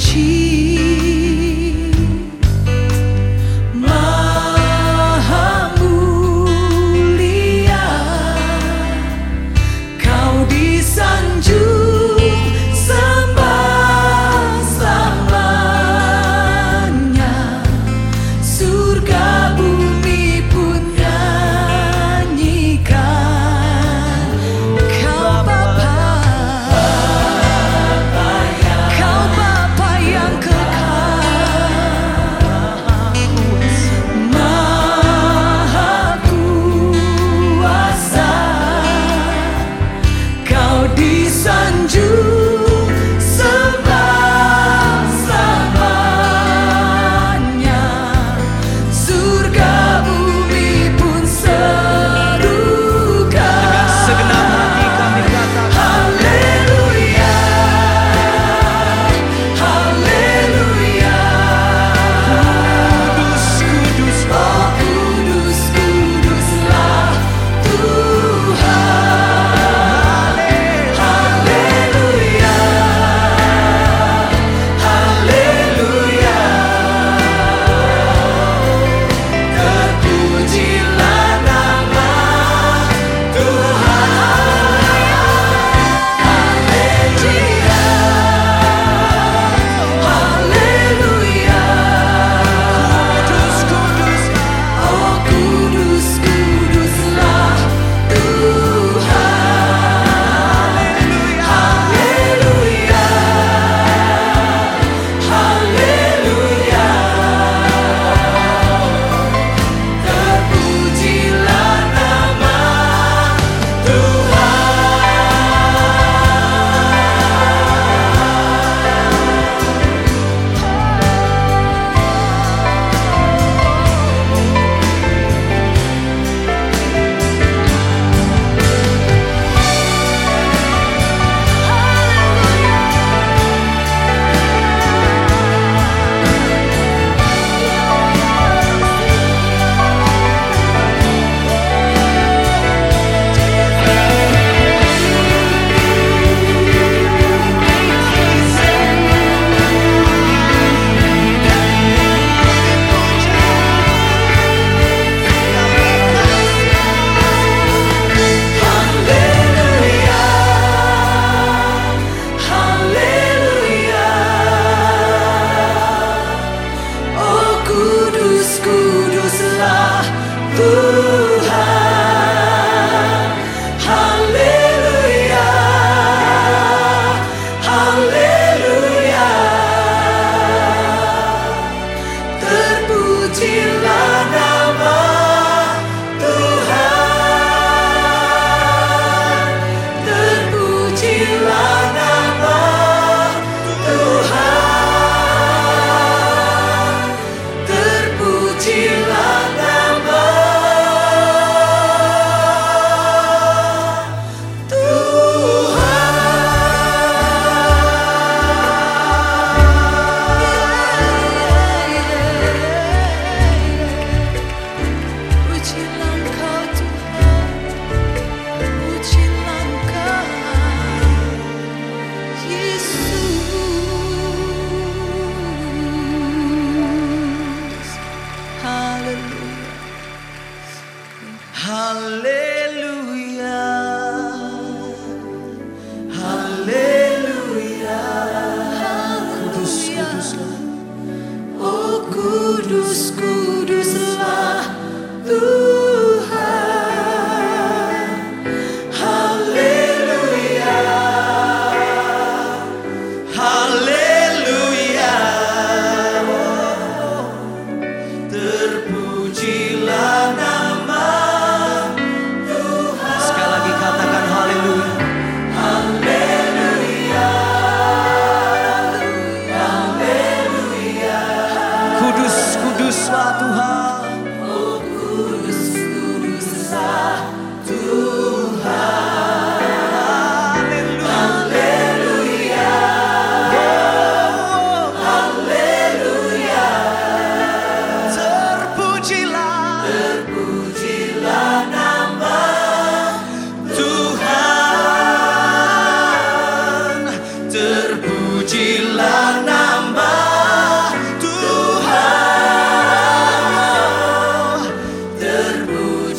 起。escuro.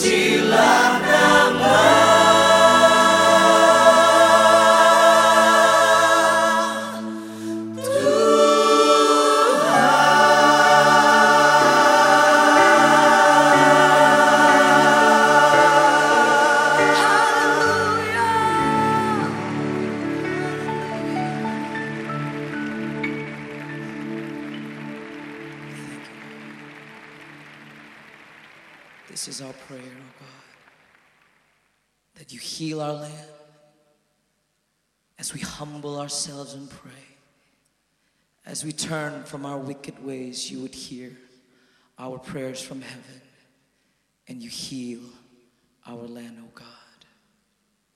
Terpujilah This is our prayer, oh God, that you heal our land as we humble ourselves and pray. As we turn from our wicked ways, you would hear our prayers from heaven and you heal our land, oh God.